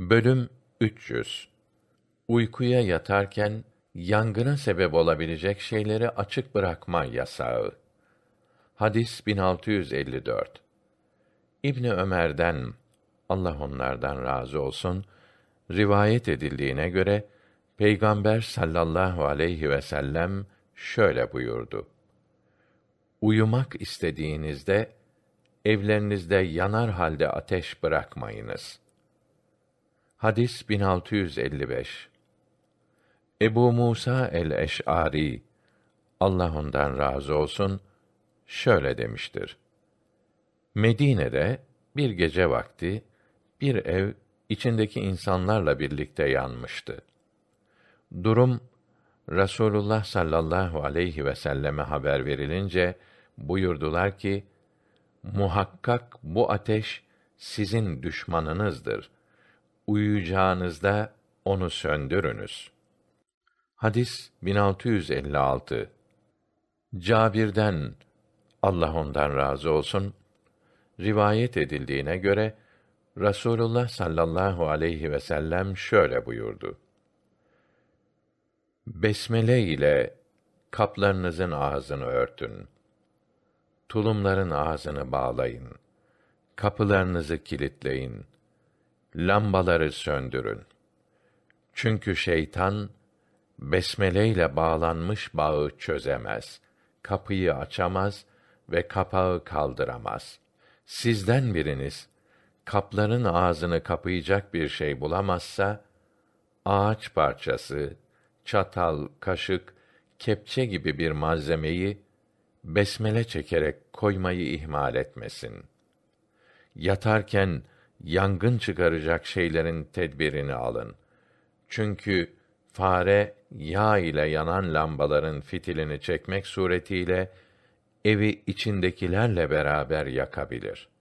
Bölüm 300 Uykuya yatarken yangına sebep olabilecek şeyleri açık bırakma yasağı. Hadis 1654. İbni Ömer'den Allah onlardan razı olsun rivayet edildiğine göre Peygamber sallallahu aleyhi ve sellem şöyle buyurdu. Uyumak istediğinizde evlerinizde yanar halde ateş bırakmayınız. Hadis 1655. Ebu Musa el-Eş'ari Allah ondan razı olsun şöyle demiştir. Medine'de bir gece vakti bir ev içindeki insanlarla birlikte yanmıştı. Durum Rasulullah sallallahu aleyhi ve selleme haber verilince buyurdular ki muhakkak bu ateş sizin düşmanınızdır. Uyuyacağınızda onu söndürünüz. Hadis 1656. Cabir'den Allah ondan razı olsun rivayet edildiğine göre Rasulullah sallallahu aleyhi ve sellem şöyle buyurdu. Besmele ile kaplarınızın ağzını örtün. Tulumların ağzını bağlayın. Kapılarınızı kilitleyin. Lambaları söndürün. Çünkü şeytan besmele ile bağlanmış bağı çözemez. Kapıyı açamaz ve kapağı kaldıramaz. Sizden biriniz kapların ağzını kapayacak bir şey bulamazsa ağaç parçası, çatal, kaşık, kepçe gibi bir malzemeyi besmele çekerek koymayı ihmal etmesin. Yatarken yangın çıkaracak şeylerin tedbirini alın. Çünkü fare yağ ile yanan lambaların fitilini çekmek suretiyle evi içindekilerle beraber yakabilir.''